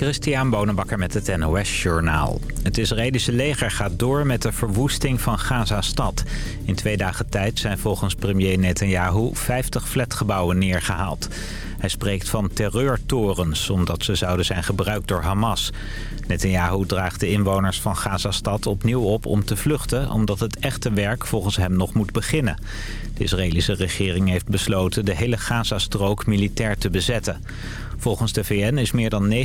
Christian Bonenbakker met het NOS Journaal. Het Israëlische leger gaat door met de verwoesting van Gaza-stad. In twee dagen tijd zijn volgens premier Netanyahu 50 flatgebouwen neergehaald. Hij spreekt van terreurtorens, omdat ze zouden zijn gebruikt door Hamas. Netanyahu draagt de inwoners van Gaza-stad opnieuw op om te vluchten... omdat het echte werk volgens hem nog moet beginnen. De Israëlische regering heeft besloten de hele Gazastrook militair te bezetten. Volgens de VN is meer dan 90%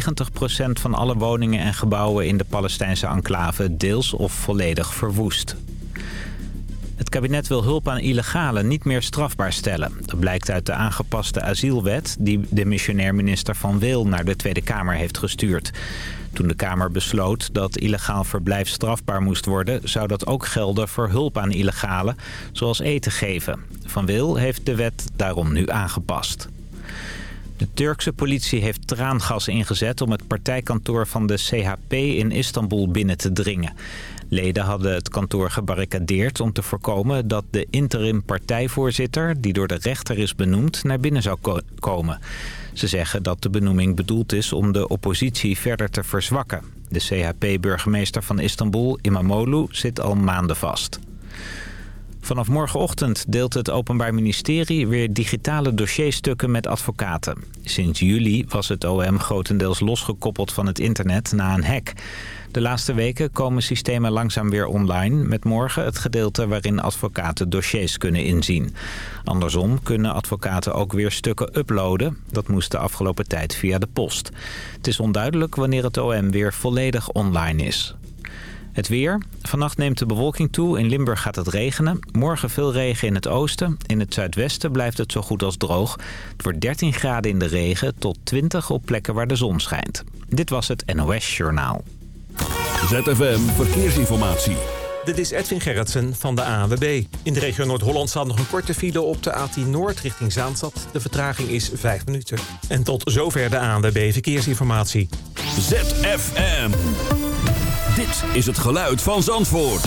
van alle woningen en gebouwen in de Palestijnse enclave deels of volledig verwoest. Het kabinet wil hulp aan illegalen niet meer strafbaar stellen. Dat blijkt uit de aangepaste asielwet die de missionair minister Van Wil naar de Tweede Kamer heeft gestuurd. Toen de Kamer besloot dat illegaal verblijf strafbaar moest worden... zou dat ook gelden voor hulp aan illegalen, zoals eten geven. Van Wil heeft de wet daarom nu aangepast. De Turkse politie heeft traangas ingezet om het partijkantoor van de CHP in Istanbul binnen te dringen. Leden hadden het kantoor gebarricadeerd om te voorkomen dat de interim partijvoorzitter, die door de rechter is benoemd, naar binnen zou komen. Ze zeggen dat de benoeming bedoeld is om de oppositie verder te verzwakken. De CHP-burgemeester van Istanbul, Imamoglu, zit al maanden vast. Vanaf morgenochtend deelt het Openbaar Ministerie weer digitale dossierstukken met advocaten. Sinds juli was het OM grotendeels losgekoppeld van het internet na een hack. De laatste weken komen systemen langzaam weer online... met morgen het gedeelte waarin advocaten dossiers kunnen inzien. Andersom kunnen advocaten ook weer stukken uploaden. Dat moest de afgelopen tijd via de post. Het is onduidelijk wanneer het OM weer volledig online is. Het weer. Vannacht neemt de bewolking toe. In Limburg gaat het regenen. Morgen veel regen in het oosten. In het zuidwesten blijft het zo goed als droog. Het wordt 13 graden in de regen tot 20 op plekken waar de zon schijnt. Dit was het NOS Journaal. ZFM Verkeersinformatie. Dit is Edwin Gerritsen van de ANWB. In de regio Noord-Holland staat nog een korte file op de A10 Noord richting Zaanstad. De vertraging is 5 minuten. En tot zover de ANWB Verkeersinformatie. ZFM. Dit is het geluid van Zandvoort.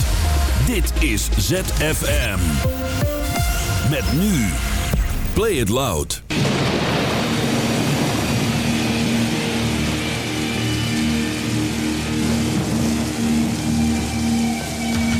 Dit is ZFM. Met nu. Play it loud.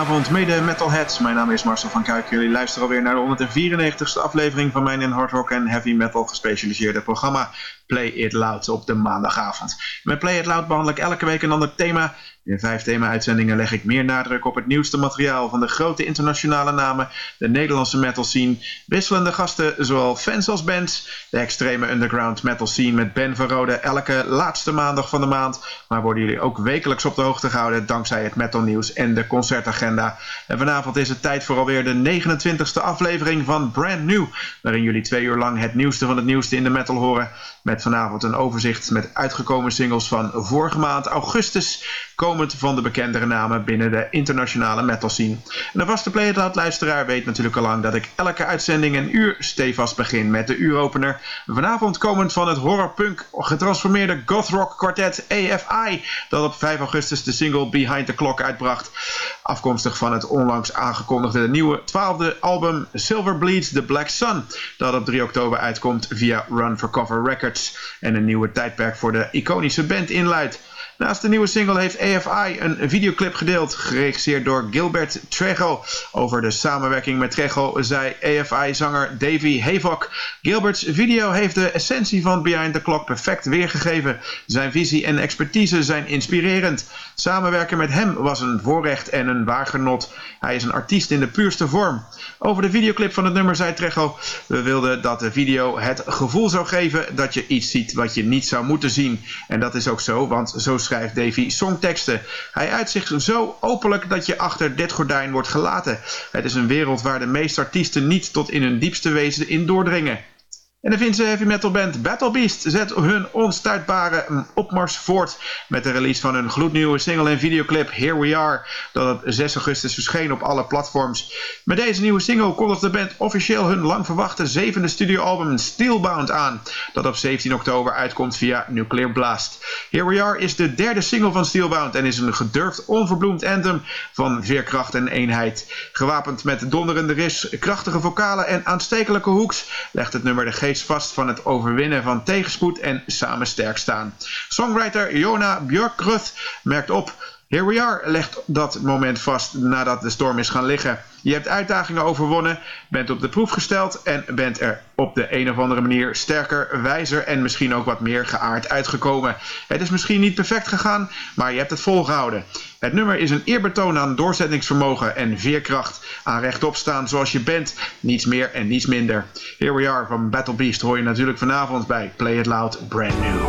Goedenavond, mede metalheads. Mijn naam is Marcel van Kuik. Jullie luisteren alweer naar de 194ste aflevering van mijn in hard rock en heavy metal gespecialiseerde programma Play It Loud op de maandagavond. Met Play It Loud behandel ik elke week een ander thema in vijf thema-uitzendingen leg ik meer nadruk op het nieuwste materiaal van de grote internationale namen, de Nederlandse metal scene, wisselende gasten zowel fans als bands, de extreme underground metal scene met Ben van Rode elke laatste maandag van de maand, maar worden jullie ook wekelijks op de hoogte gehouden dankzij het metal nieuws en de concertagenda. En vanavond is het tijd voor alweer de 29e aflevering van Brand New, waarin jullie twee uur lang het nieuwste van het nieuwste in de metal horen, met vanavond een overzicht met uitgekomen singles van vorige maand augustus, komend van de bekendere namen binnen de internationale metal scene. En de vaste Played luisteraar weet natuurlijk al lang dat ik elke uitzending een uur stevast begin met de uuropener. Vanavond komend van het horrorpunk getransformeerde gothrock kwartet AFI, dat op 5 augustus de single Behind the Clock uitbracht. Afkomstig van het onlangs aangekondigde nieuwe twaalfde album Silver Bleeds The Black Sun, dat op 3 oktober uitkomt via Run for Cover Records en een nieuwe tijdperk voor de iconische band inluidt. Naast de nieuwe single heeft AFI een videoclip gedeeld, geregisseerd door Gilbert Trejo. Over de samenwerking met Trejo zei AFI-zanger Davy Havok. Gilberts video heeft de essentie van Behind the Clock perfect weergegeven. Zijn visie en expertise zijn inspirerend. Samenwerken met hem was een voorrecht en een waar genot. Hij is een artiest in de puurste vorm. Over de videoclip van het nummer zei Trejo... We wilden dat de video het gevoel zou geven dat je iets ziet wat je niet zou moeten zien. En dat is ook zo, want zo schrijft Davy songteksten. Hij uit zich zo openlijk dat je achter dit gordijn wordt gelaten. Het is een wereld waar de meeste artiesten niet tot in hun diepste wezen in doordringen. En de Finse heavy metal band Battle Beast zet hun onstuitbare opmars voort met de release van hun gloednieuwe single en videoclip Here We Are, dat op 6 augustus verscheen op alle platforms. Met deze nieuwe single kondigt de band officieel hun lang verwachte zevende studioalbum Steelbound aan, dat op 17 oktober uitkomt via Nuclear Blast. Here We Are is de derde single van Steelbound en is een gedurfd onverbloemd anthem van veerkracht en eenheid. Gewapend met donderende riffs, krachtige vocalen en aanstekelijke hoeks legt het nummer de vast van het overwinnen van tegenspoed en samen sterk staan. Songwriter Jona Björkruth merkt op Here we are legt dat moment vast nadat de storm is gaan liggen. Je hebt uitdagingen overwonnen, bent op de proef gesteld en bent er op de een of andere manier sterker, wijzer en misschien ook wat meer geaard uitgekomen. Het is misschien niet perfect gegaan, maar je hebt het volgehouden. Het nummer is een eerbetoon aan doorzettingsvermogen en veerkracht. Aan rechtop staan zoals je bent, niets meer en niets minder. Here we are van Battle Beast hoor je natuurlijk vanavond bij Play It Loud Brand New.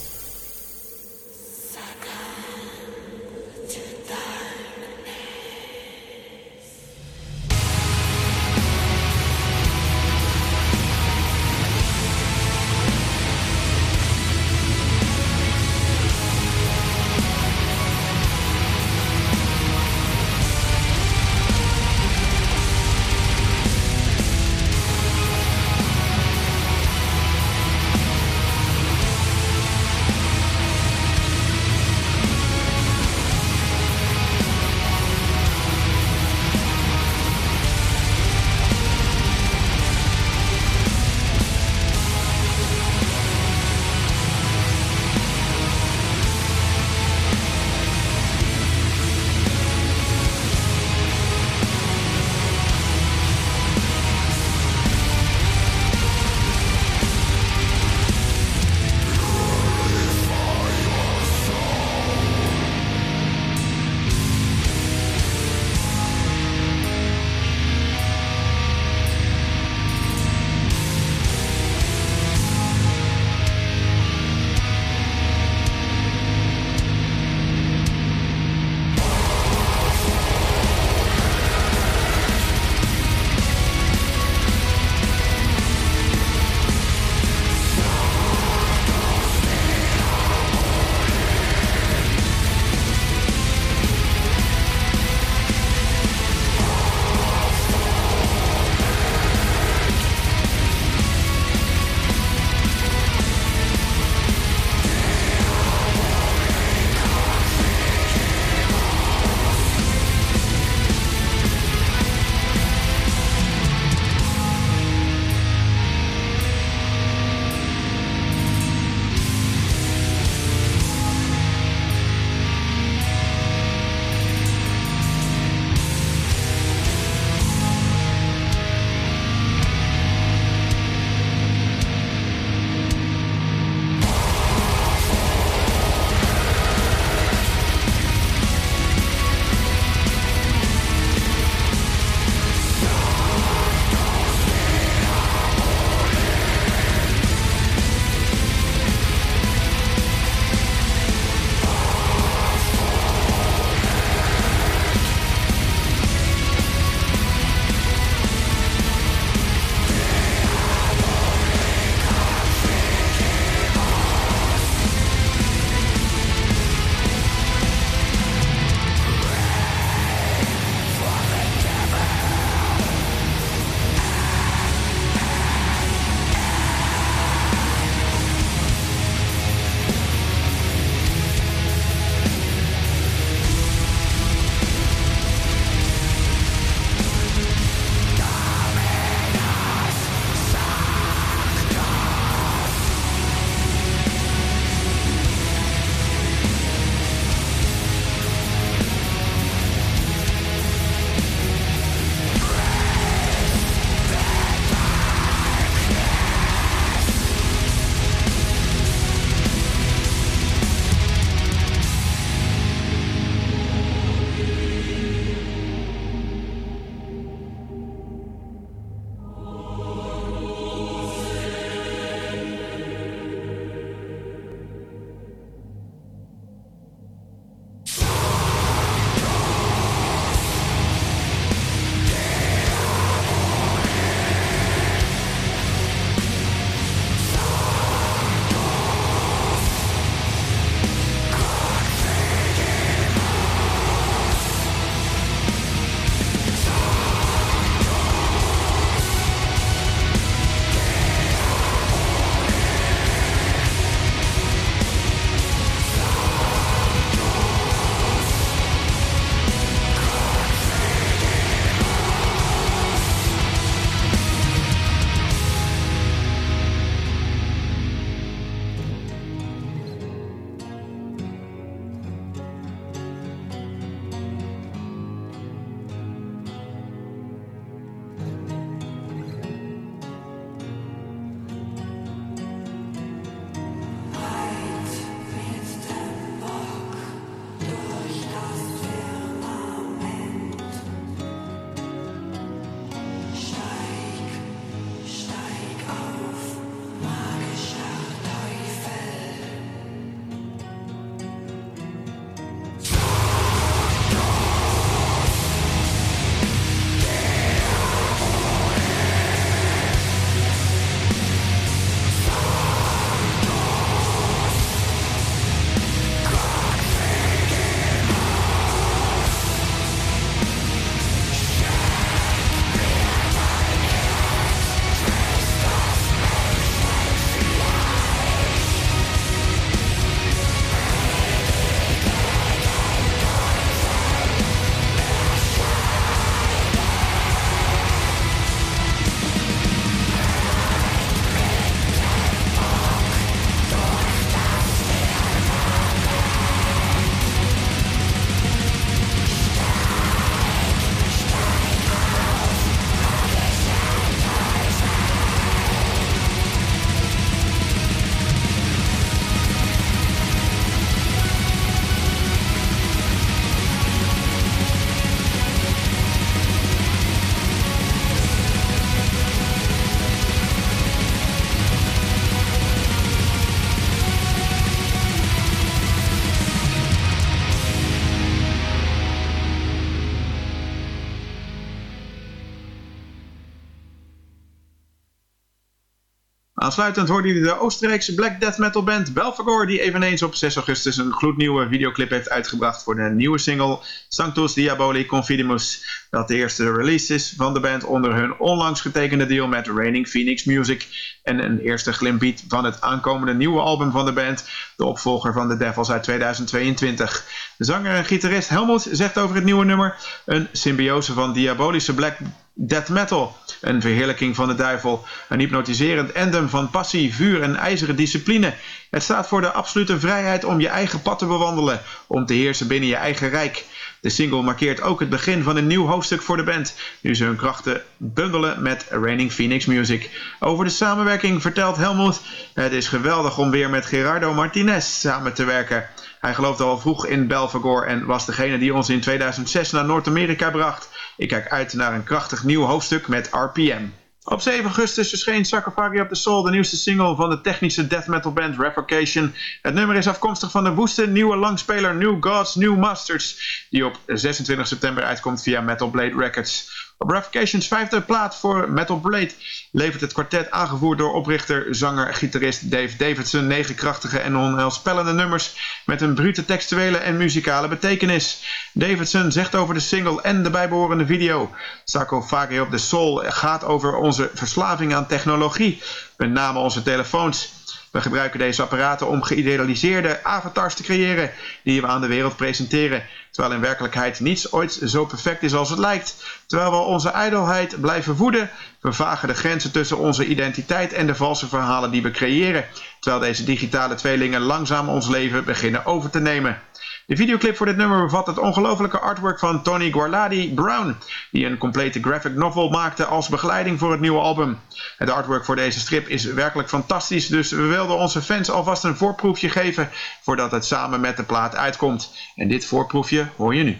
Aansluitend hoorde jullie de Oostenrijkse black death metal band Belfagor, die eveneens op 6 augustus een gloednieuwe videoclip heeft uitgebracht voor de nieuwe single Sanctus Diaboli Confidimus, dat de eerste release is van de band onder hun onlangs getekende deal met Raining Phoenix Music en een eerste glimp van het aankomende nieuwe album van de band, de opvolger van The Devils uit 2022. De zanger en gitarist Helmut zegt over het nieuwe nummer een symbiose van diabolische black death metal, een verheerlijking van de duivel, een hypnotiserend endem van passie, vuur en ijzeren discipline. Het staat voor de absolute vrijheid om je eigen pad te bewandelen, om te heersen binnen je eigen rijk. De single markeert ook het begin van een nieuw hoofdstuk voor de band, nu ze hun krachten bundelen met Raining Phoenix Music. Over de samenwerking vertelt Helmut, het is geweldig om weer met Gerardo Martinez samen te werken. Hij geloofde al vroeg in Belfagor en was degene die ons in 2006 naar Noord-Amerika bracht. Ik kijk uit naar een krachtig nieuw hoofdstuk met RPM. Op 7 augustus verscheen Sarcophagi of the Soul, de nieuwste single van de technische death metal band Revocation. Het nummer is afkomstig van de woeste nieuwe langspeler New Gods, New Masters, die op 26 september uitkomt via Metal Blade Records. Op vijfde plaat voor Metal Blade levert het kwartet aangevoerd door oprichter, zanger, gitarist Dave Davidson negen krachtige en onheilspellende nummers met een brute textuele en muzikale betekenis. Davidson zegt over de single en de bijbehorende video. Sarcophagi of the Soul gaat over onze verslaving aan technologie, met name onze telefoons. We gebruiken deze apparaten om geïdealiseerde avatars te creëren die we aan de wereld presenteren, terwijl in werkelijkheid niets ooit zo perfect is als het lijkt. Terwijl we onze ijdelheid blijven voeden, vervagen de grenzen tussen onze identiteit en de valse verhalen die we creëren, terwijl deze digitale tweelingen langzaam ons leven beginnen over te nemen. De videoclip voor dit nummer bevat het ongelofelijke artwork van Tony Guarladi Brown, die een complete graphic novel maakte als begeleiding voor het nieuwe album. Het artwork voor deze strip is werkelijk fantastisch, dus we wilden onze fans alvast een voorproefje geven voordat het samen met de plaat uitkomt. En dit voorproefje hoor je nu.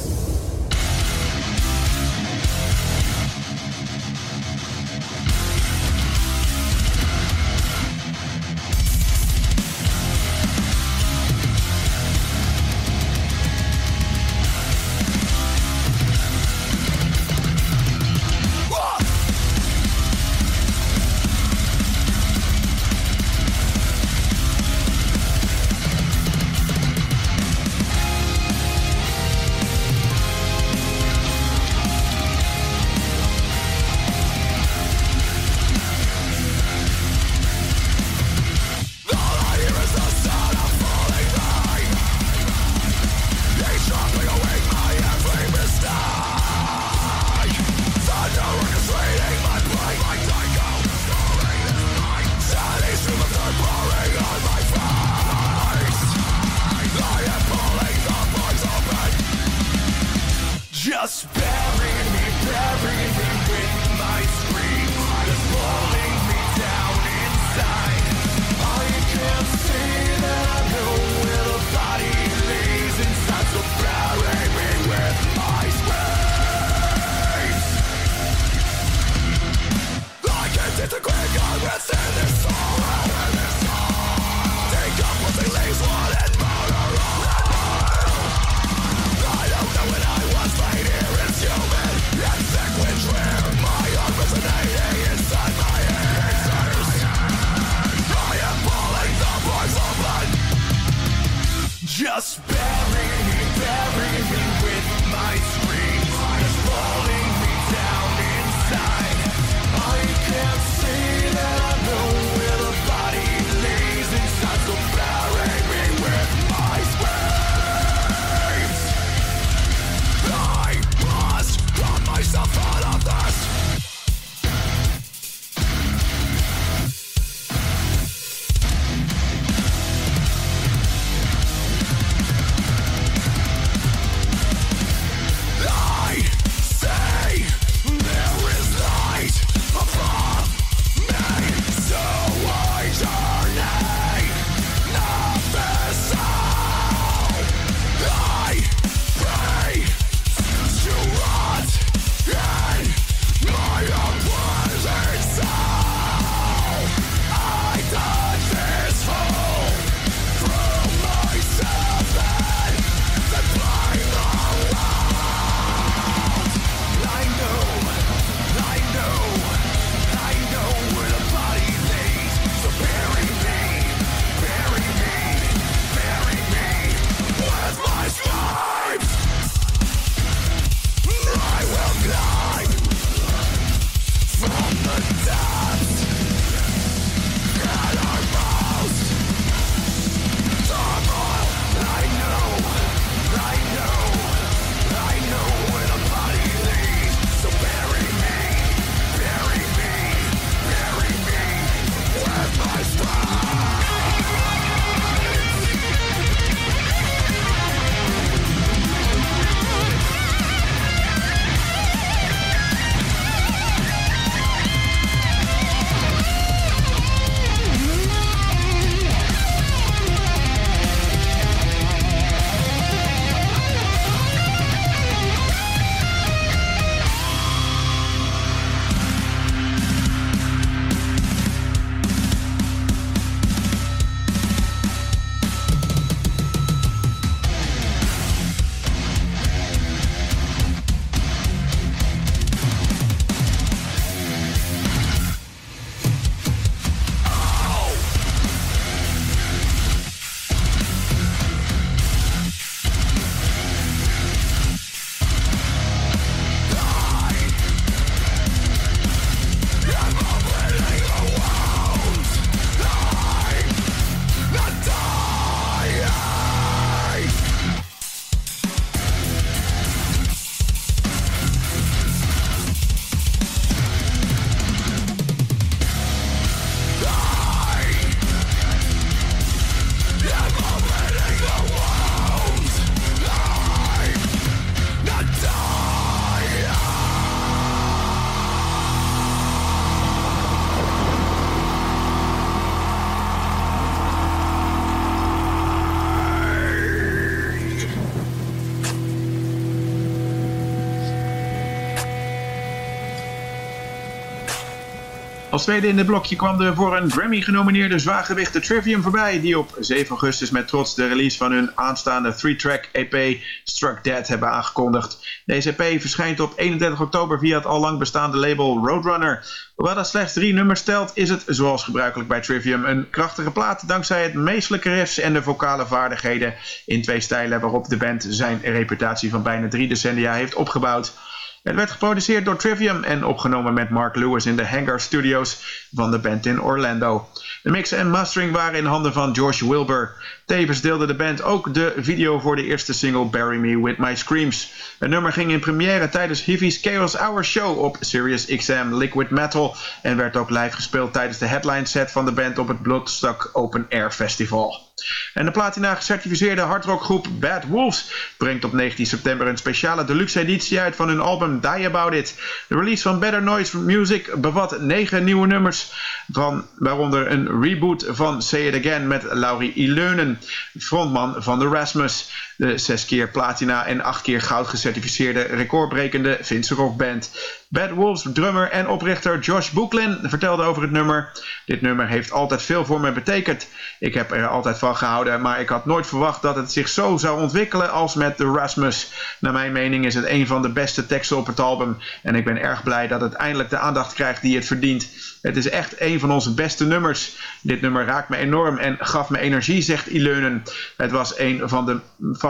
Als tweede in dit blokje kwam de voor een Grammy genomineerde zwaargewichte Trivium voorbij, die op 7 augustus met trots de release van hun aanstaande 3-track EP Struck Dead hebben aangekondigd. Deze EP verschijnt op 31 oktober via het al lang bestaande label Roadrunner. Hoewel dat slechts drie nummers telt, is het, zoals gebruikelijk bij Trivium, een krachtige plaat dankzij het meestelijke riffs en de vocale vaardigheden in twee stijlen waarop de band zijn reputatie van bijna drie decennia heeft opgebouwd. Het werd geproduceerd door Trivium en opgenomen met Mark Lewis in de Hangar Studios van de band in Orlando. De mix en mastering waren in handen van George Wilbur. Tevens deelde de band ook de video voor de eerste single Bury Me With My Screams. Het nummer ging in première tijdens Heavy's Chaos Hour Show op Sirius XM Liquid Metal en werd ook live gespeeld tijdens de headline set van de band op het Bloodstock Open Air Festival. En de platina gecertificeerde hardrockgroep Bad Wolves brengt op 19 september een speciale deluxe editie uit van hun album Die About It. De release van Better Noise Music bevat 9 nieuwe nummers, van, waaronder een reboot van Say It Again met Laurie Ileunen, frontman van The Rasmus. De zes keer platina en acht keer goud gecertificeerde recordbrekende Vince Rock Band. Bad Wolves drummer en oprichter Josh Boeklin vertelde over het nummer. Dit nummer heeft altijd veel voor me betekend. Ik heb er altijd van gehouden, maar ik had nooit verwacht dat het zich zo zou ontwikkelen als met The Rasmus. Naar mijn mening is het een van de beste teksten op het album en ik ben erg blij dat het eindelijk de aandacht krijgt die het verdient. Het is echt een van onze beste nummers. Dit nummer raakt me enorm en gaf me energie, zegt Ileunen. Het was een van de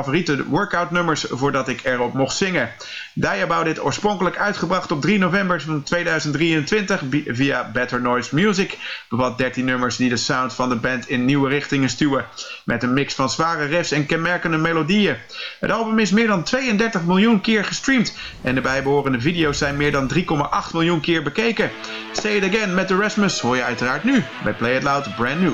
favoriete workout nummers voordat ik erop mocht zingen. Die About It oorspronkelijk uitgebracht op 3 november van 2023 via Better Noise Music. Bevat 13 nummers die de sound van de band in nieuwe richtingen stuwen. Met een mix van zware riffs en kenmerkende melodieën. Het album is meer dan 32 miljoen keer gestreamd. En de bijbehorende video's zijn meer dan 3,8 miljoen keer bekeken. Say It Again met The Rasmus hoor je uiteraard nu bij Play It Loud Brand New.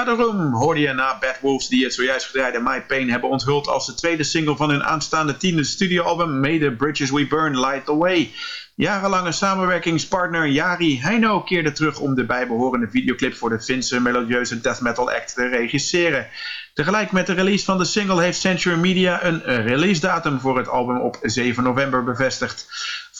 Gatherum hoorde je na Bad Wolves die het zojuist gedraaide My Pain hebben onthuld als de tweede single van hun aanstaande tiende studioalbum May the Bridges We Burn Light the Way. Jarenlange samenwerkingspartner Jari Heino keerde terug om de bijbehorende videoclip voor de Finse melodieuze death metal act te regisseren. Tegelijk met de release van de single heeft Century Media een release datum voor het album op 7 november bevestigd.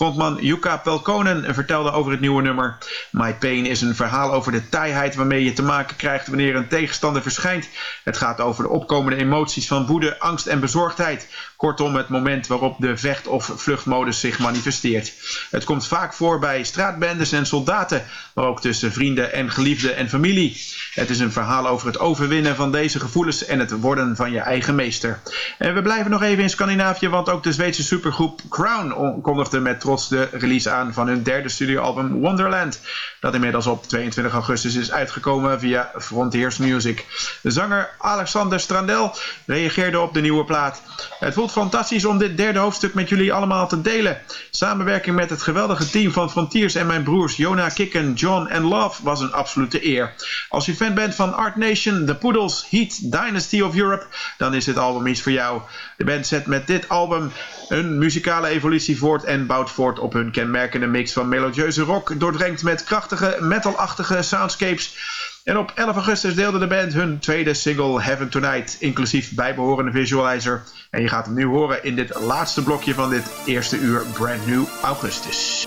Frontman Yuka Pelkonen vertelde over het nieuwe nummer. My Pain is een verhaal over de taaiheid waarmee je te maken krijgt wanneer een tegenstander verschijnt. Het gaat over de opkomende emoties van woede, angst en bezorgdheid. Kortom, het moment waarop de vecht- of vluchtmodus zich manifesteert. Het komt vaak voor bij straatbendes en soldaten, maar ook tussen vrienden en geliefden en familie. Het is een verhaal over het overwinnen van deze gevoelens en het worden van je eigen meester. En we blijven nog even in Scandinavië, want ook de Zweedse supergroep Crown kondigde met trots de release aan van hun derde studioalbum Wonderland, dat inmiddels op 22 augustus is uitgekomen via Frontiers Music. De zanger Alexander Strandel reageerde op de nieuwe plaat. Het voelt fantastisch om dit derde hoofdstuk met jullie allemaal te delen. Samenwerking met het geweldige team van Frontiers en mijn broers Jona Kikken, John en Love was een absolute eer. Als je fan bent van Art Nation, The Poodles, Heat, Dynasty of Europe, dan is dit album iets voor jou. De band zet met dit album een muzikale evolutie voort en bouwt voort op hun kenmerkende mix van melodieuze rock, doordrenkt met krachtige metalachtige soundscapes. En op 11 augustus deelde de band hun tweede single Heaven Tonight, inclusief bijbehorende visualizer. En je gaat hem nu horen in dit laatste blokje van dit eerste uur Brand New Augustus.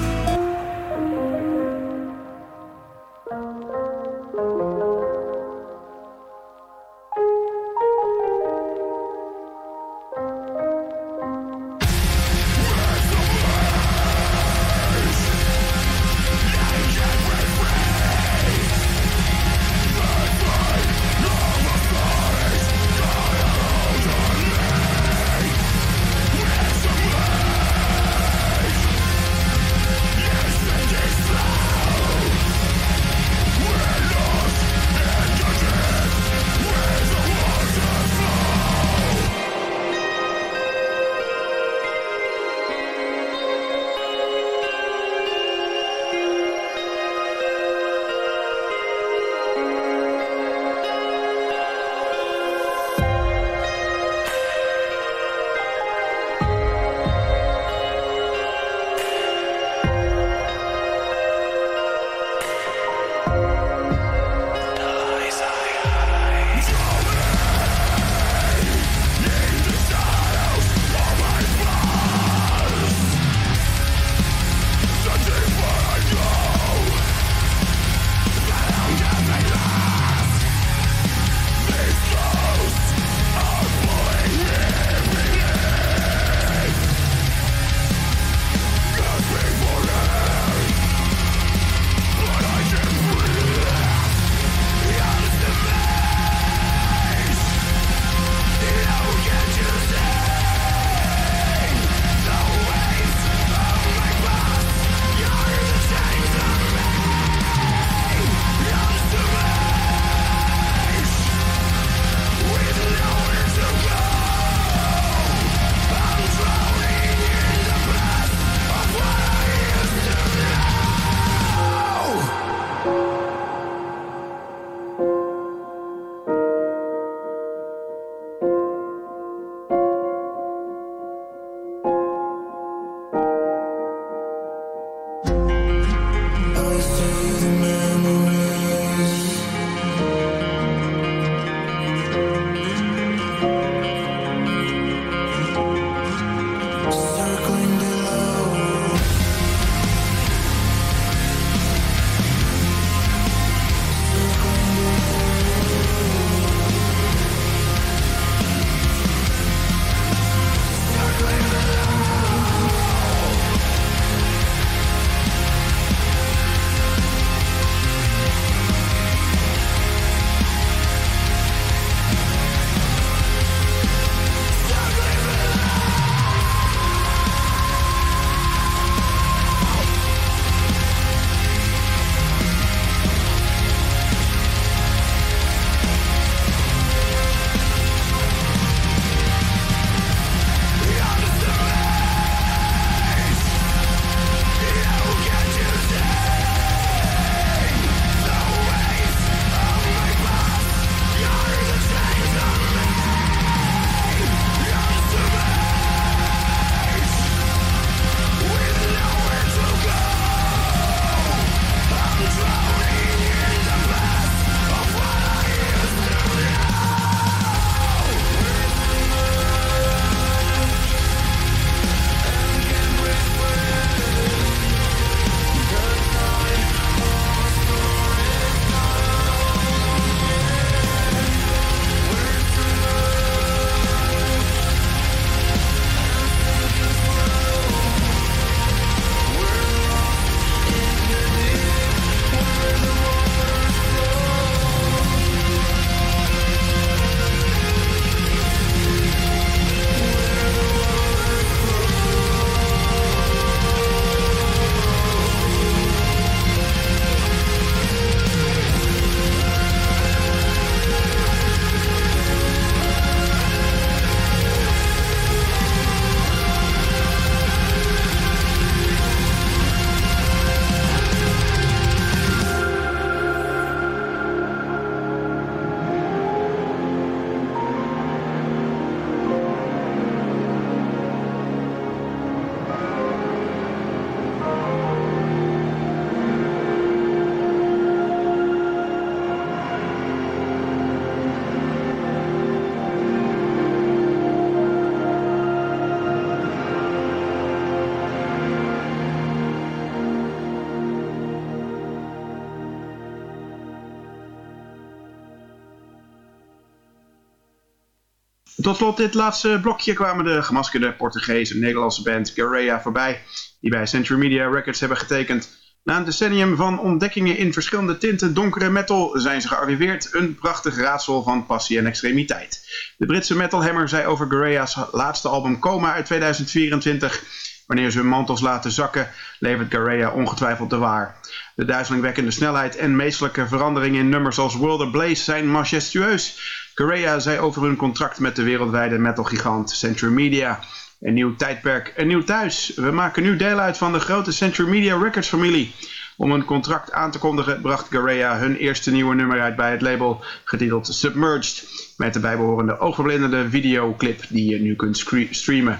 Tot slot dit laatste blokje kwamen de gemaskerde Portugese Nederlandse band Garea voorbij, die bij Century Media Records hebben getekend. Na een decennium van ontdekkingen in verschillende tinten donkere metal zijn ze gearriveerd. Een prachtig raadsel van passie en extremiteit. De Britse metalhammer zei over Garea's laatste album Coma uit 2024... Wanneer ze hun mantels laten zakken, levert Garea ongetwijfeld de waar. De duizelingwekkende snelheid en meestelijke veranderingen in nummers als World of Blaze zijn majestueus. Garea zei over hun contract met de wereldwijde metalgigant Century Media... Een nieuw tijdperk, een nieuw thuis. We maken nu deel uit van de grote Century Media Records familie. Om een contract aan te kondigen bracht Garea hun eerste nieuwe nummer uit bij het label, getiteld Submerged, met de bijbehorende oogverblindende videoclip die je nu kunt streamen.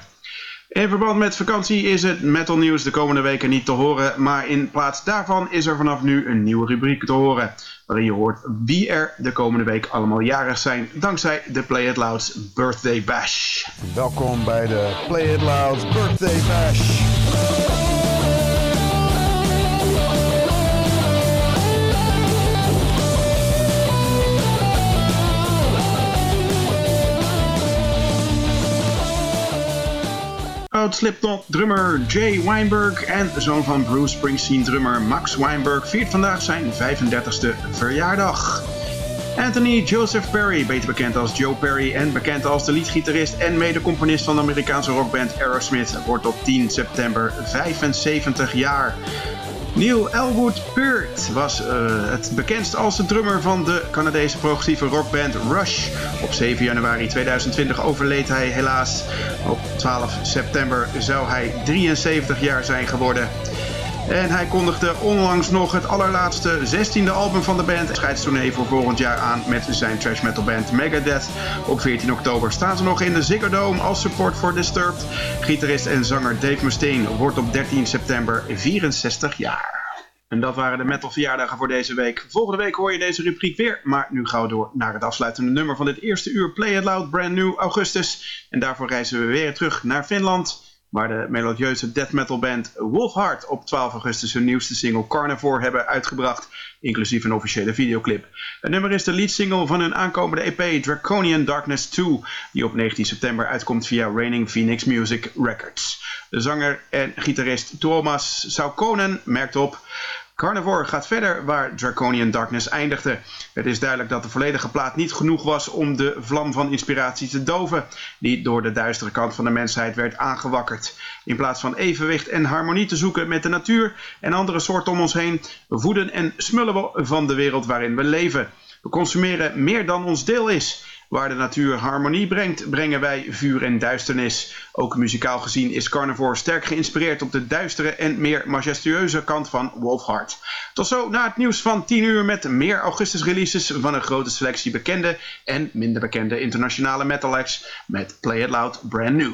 In verband met vakantie is het metal nieuws de komende weken niet te horen, maar in plaats daarvan is er vanaf nu een nieuwe rubriek te horen, waarin je hoort wie er de komende week allemaal jarig zijn, dankzij de Play It Louds Birthday Bash. Welkom bij de Play It Louds Birthday Bash. Slipknot drummer Jay Weinberg en zoon van Bruce Springsteen drummer Max Weinberg viert vandaag zijn 35e verjaardag. Anthony Joseph Perry, beter bekend als Joe Perry en bekend als de liedgitarist en medecomponist van de Amerikaanse rockband Aerosmith, wordt op 10 september 75 jaar. Neil Elwood Peart was uh, het bekendst als de drummer van de Canadese progressieve rockband Rush. Op 7 januari 2020 overleed hij helaas. Op 12 september zou hij 73 jaar zijn geworden. En hij kondigde onlangs nog het allerlaatste 16e album van de band scheidstournee voor volgend jaar aan met zijn trash metal band Megadeth. Op 14 oktober staan ze nog in de Ziggo Dome als support voor Disturbed. Gitarist en zanger Dave Mustaine wordt op 13 september 64 jaar. En dat waren de metal verjaardagen voor deze week. Volgende week hoor je deze rubriek weer, maar nu gaan we door naar het afsluitende nummer van dit eerste uur Play It Loud Brand New Augustus. En daarvoor reizen we weer terug naar Finland waar de melodieuze death metal band Wolfheart op 12 augustus hun nieuwste single Carnivore hebben uitgebracht, inclusief een officiële videoclip. Het nummer is de leadsingle van hun aankomende EP Draconian Darkness 2, die op 19 september uitkomt via Raining Phoenix Music Records. De zanger en gitarist Thomas Saukonen merkt op Carnivore gaat verder waar Draconian Darkness eindigde. Het is duidelijk dat de volledige plaat niet genoeg was om de vlam van inspiratie te doven, die door de duistere kant van de mensheid werd aangewakkerd. In plaats van evenwicht en harmonie te zoeken met de natuur en andere soorten om ons heen, voeden en smullen we van de wereld waarin we leven. We consumeren meer dan ons deel is. Waar de natuur harmonie brengt, brengen wij vuur en duisternis. Ook muzikaal gezien is Carnivore sterk geïnspireerd op de duistere en meer majestueuze kant van Wolfheart. Tot zo na het nieuws van 10 uur met meer augustus releases van een grote selectie bekende en minder bekende internationale metal acts met Play It Loud Brand New.